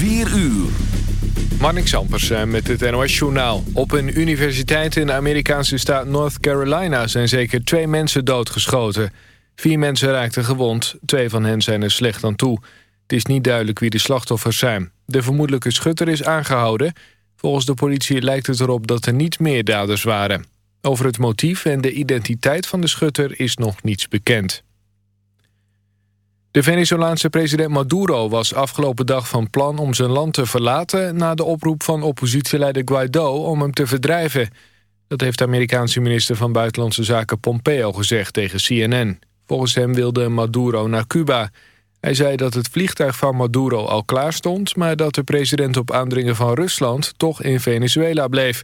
4 uur. Marnik Sampers eh, met het NOS Journaal. Op een universiteit in de Amerikaanse staat North Carolina... zijn zeker twee mensen doodgeschoten. Vier mensen raakten gewond. Twee van hen zijn er slecht aan toe. Het is niet duidelijk wie de slachtoffers zijn. De vermoedelijke schutter is aangehouden. Volgens de politie lijkt het erop dat er niet meer daders waren. Over het motief en de identiteit van de schutter is nog niets bekend. De Venezolaanse president Maduro was afgelopen dag van plan om zijn land te verlaten... na de oproep van oppositieleider Guaido om hem te verdrijven. Dat heeft de Amerikaanse minister van Buitenlandse Zaken Pompeo gezegd tegen CNN. Volgens hem wilde Maduro naar Cuba. Hij zei dat het vliegtuig van Maduro al klaar stond... maar dat de president op aandringen van Rusland toch in Venezuela bleef.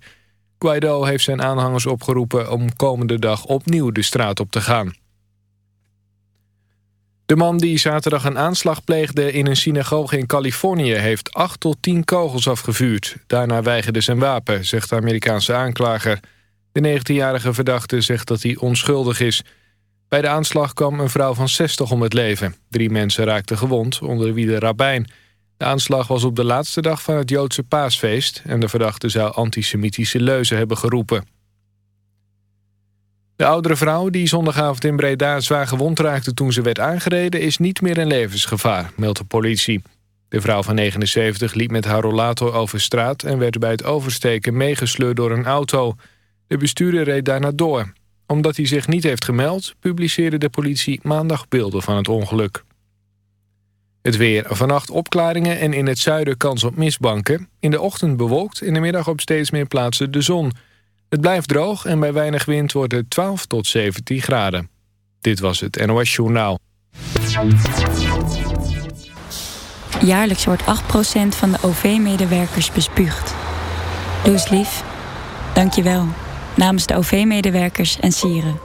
Guaido heeft zijn aanhangers opgeroepen om komende dag opnieuw de straat op te gaan. De man die zaterdag een aanslag pleegde in een synagoge in Californië... heeft acht tot tien kogels afgevuurd. Daarna weigerde zijn wapen, zegt de Amerikaanse aanklager. De 19-jarige verdachte zegt dat hij onschuldig is. Bij de aanslag kwam een vrouw van 60 om het leven. Drie mensen raakten gewond, onder wie de rabbijn. De aanslag was op de laatste dag van het Joodse paasfeest... en de verdachte zou antisemitische leuzen hebben geroepen. De oudere vrouw die zondagavond in Breda zwaar gewond raakte toen ze werd aangereden... is niet meer in levensgevaar, meldt de politie. De vrouw van 79 liep met haar rollator over straat... en werd bij het oversteken meegesleurd door een auto. De bestuurder reed daarna door. Omdat hij zich niet heeft gemeld... publiceerde de politie maandag beelden van het ongeluk. Het weer. Vannacht opklaringen en in het zuiden kans op mistbanken. In de ochtend bewolkt, in de middag op steeds meer plaatsen de zon... Het blijft droog en bij weinig wind wordt het 12 tot 17 graden. Dit was het NOS Journaal. Jaarlijks wordt 8% van de OV-medewerkers bespuugd. Doe eens lief. Dank je wel. Namens de OV-medewerkers en sieren.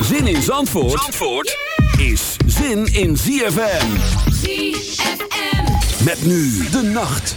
Zin in Zandvoort, Zandvoort is zin in ZFM. ZFM. Met nu de nacht.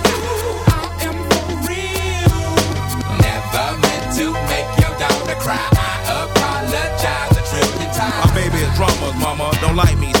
Cry. I apologize a trillion times. My baby is drama, mama. Don't like me.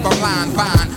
If I'm lying, fine.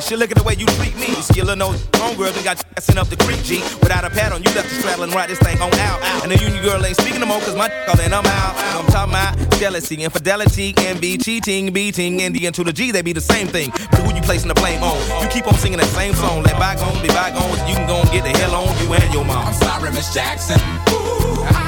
She look at the way you treat me. You see a Skillin' those homegirls and got sent up the creek, G. Without a pad on, you left the straddle and ride this thing on out. And the union girl ain't speaking no more, cause my call and I'm out. I'm talking about jealousy, infidelity, envy, cheating, beating, and the to the G, they be the same thing. But who you placing the blame on? You keep on singing that same song. Let bygones be bygones, you can go and get the hell on you and your mom. I'm sorry, Miss Jackson. Ooh, I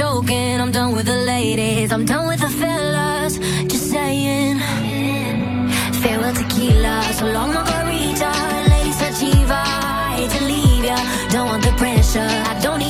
joking. I'm done with the ladies. I'm done with the fellas. Just saying. Farewell tequila, so long margarita. achieve I hate to leave ya. Don't want the pressure. I don't need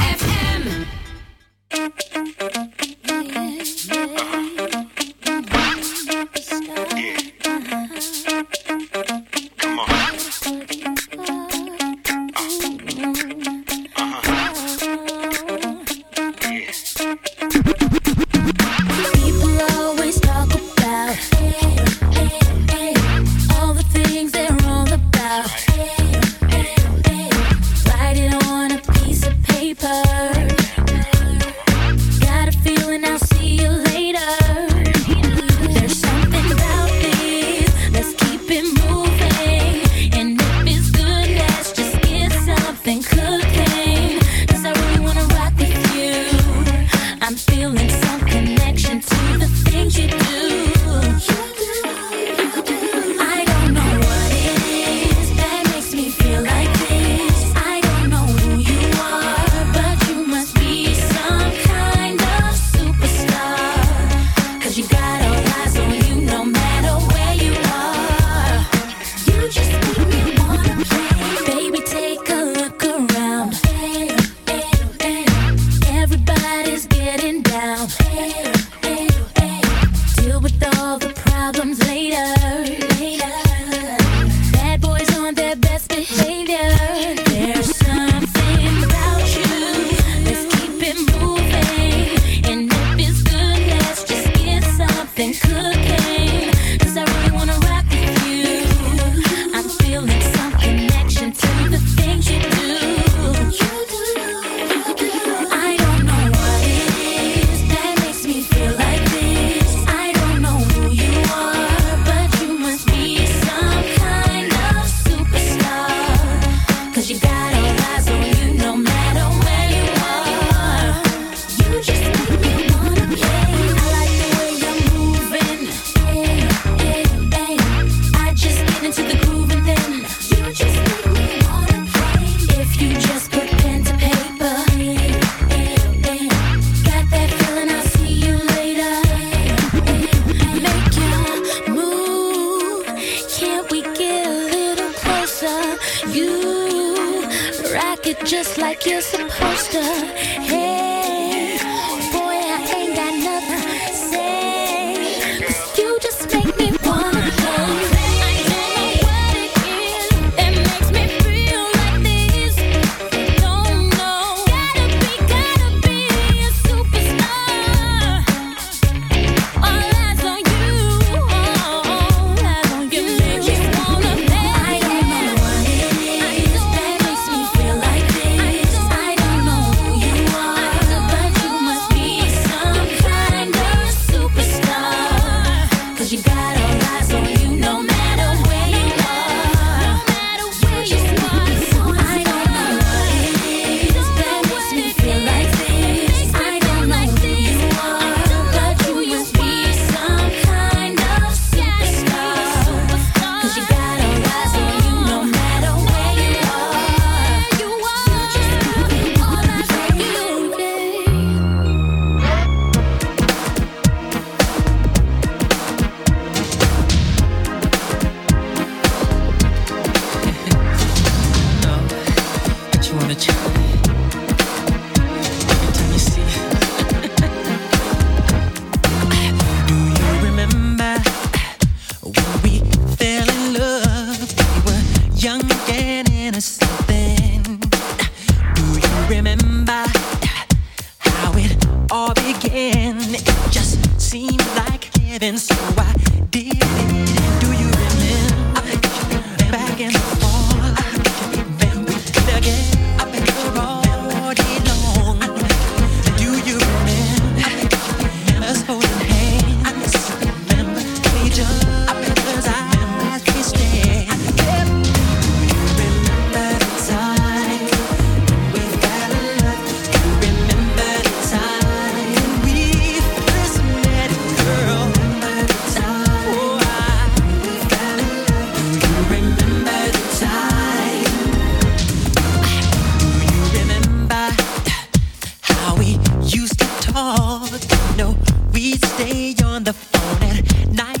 Day on the phone at night.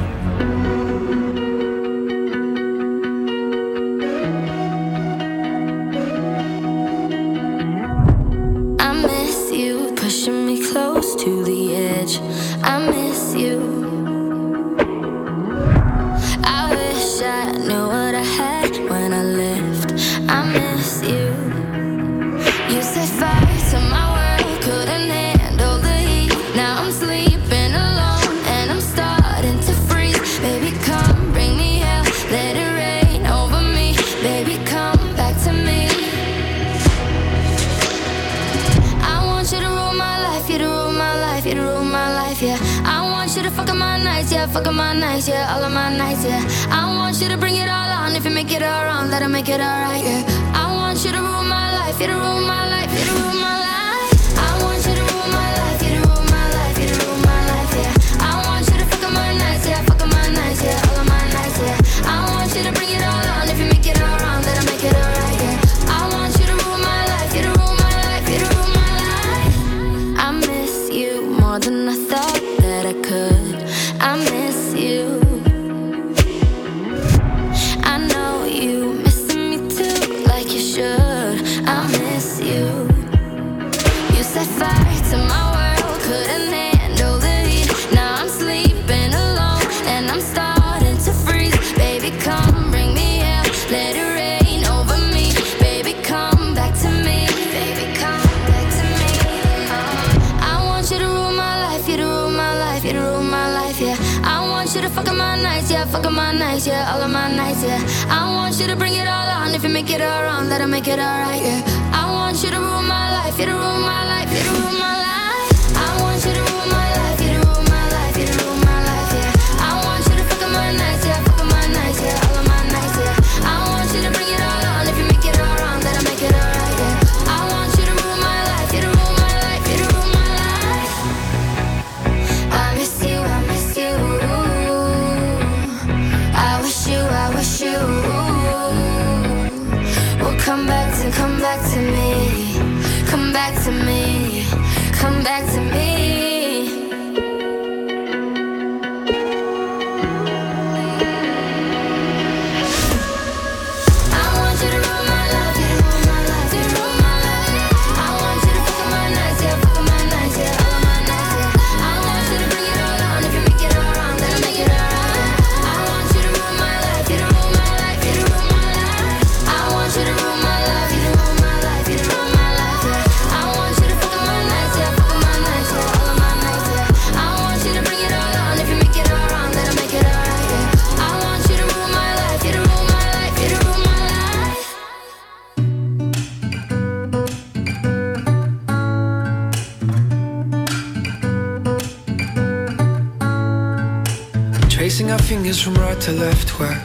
to left, where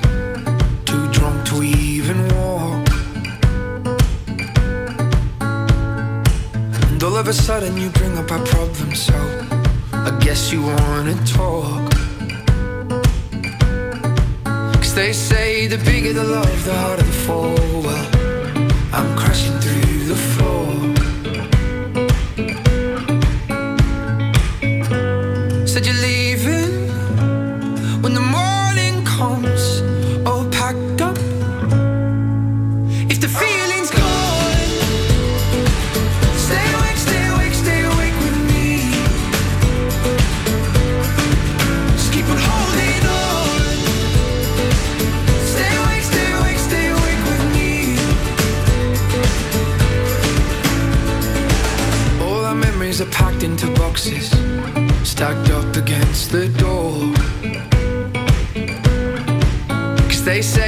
too drunk to even walk. And all of a sudden, you bring up our problem, so I guess you wanna talk. Cause they say the bigger the love, the harder the fall. Well, I'm crashing through the floor. Said you leave stacked up against the door. Cause they say.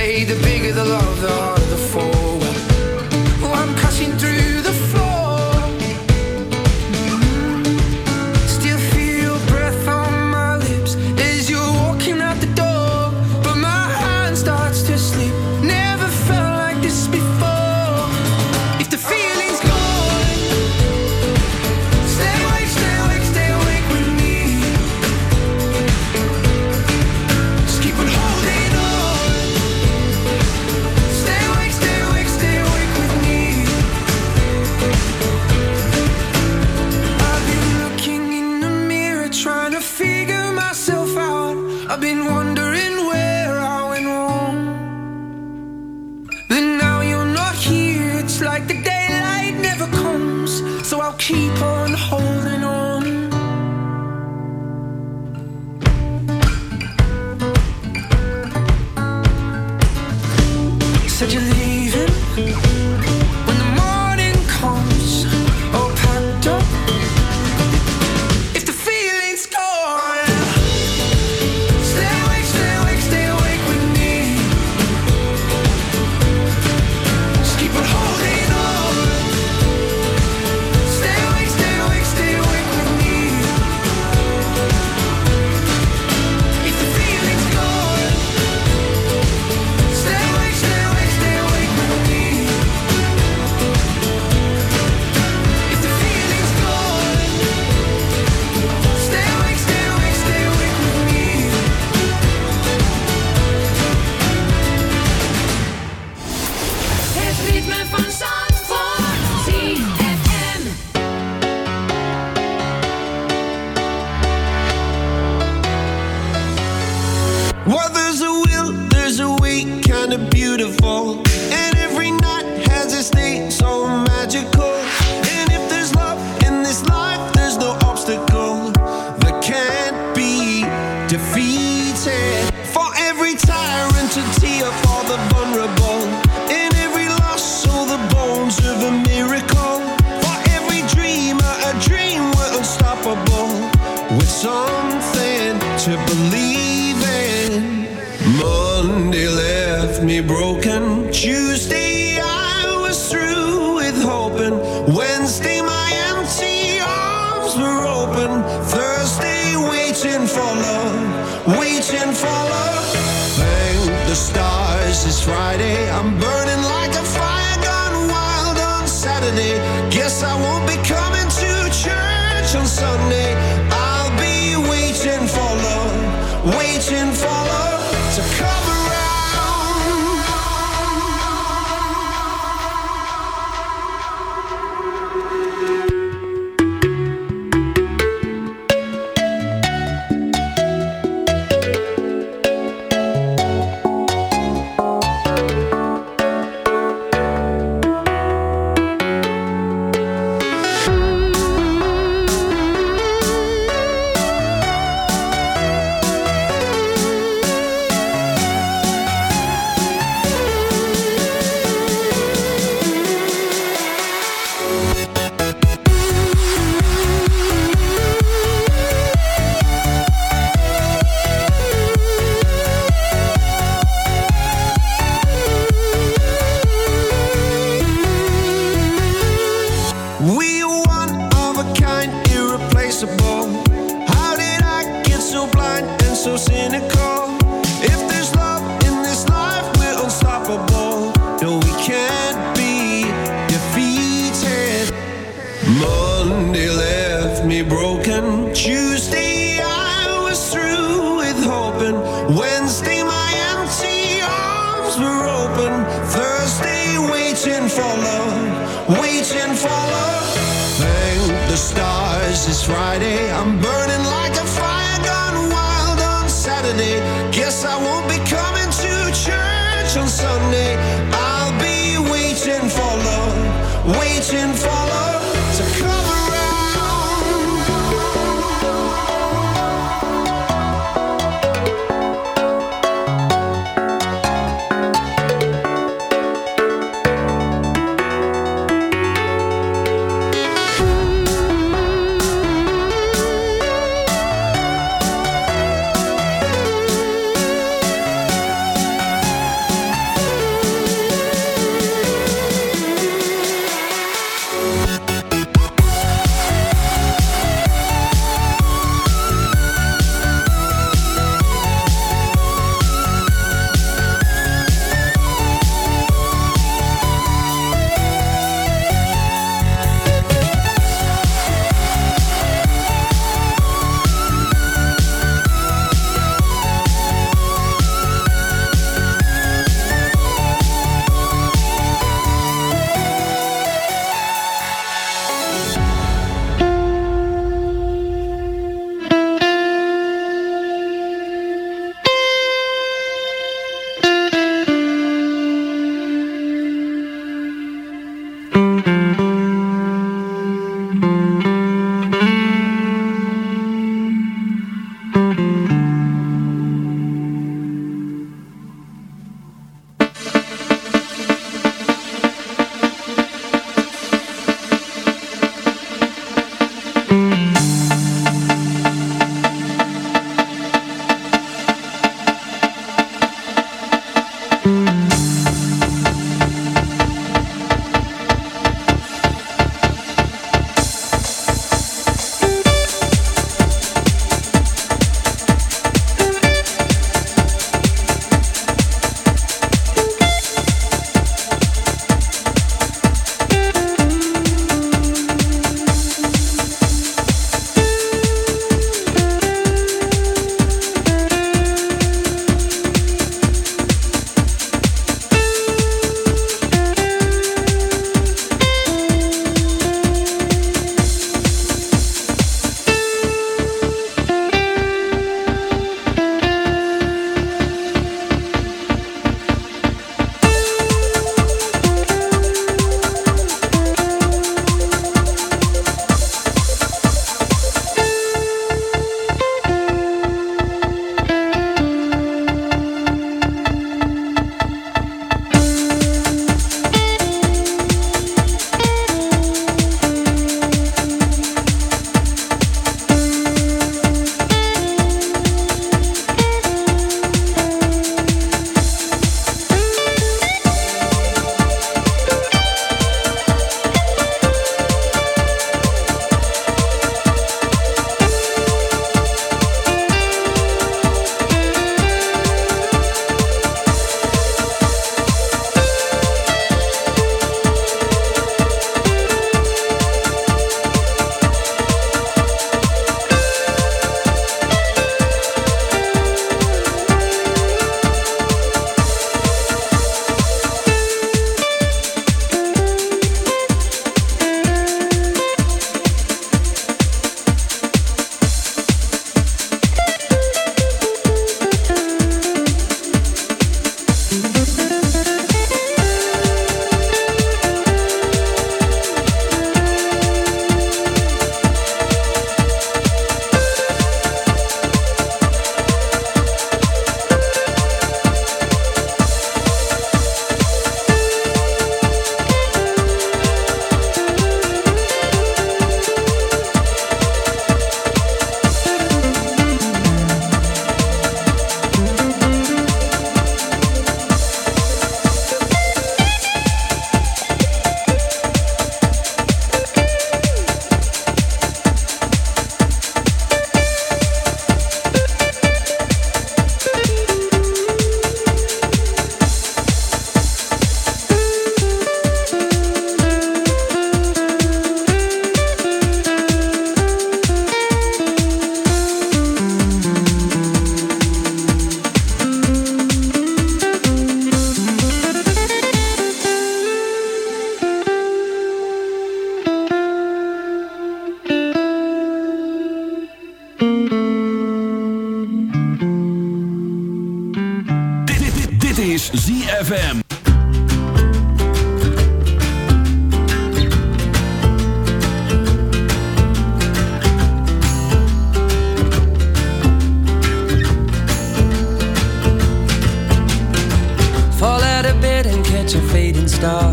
The stars it's Friday. I'm burning like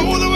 enough for both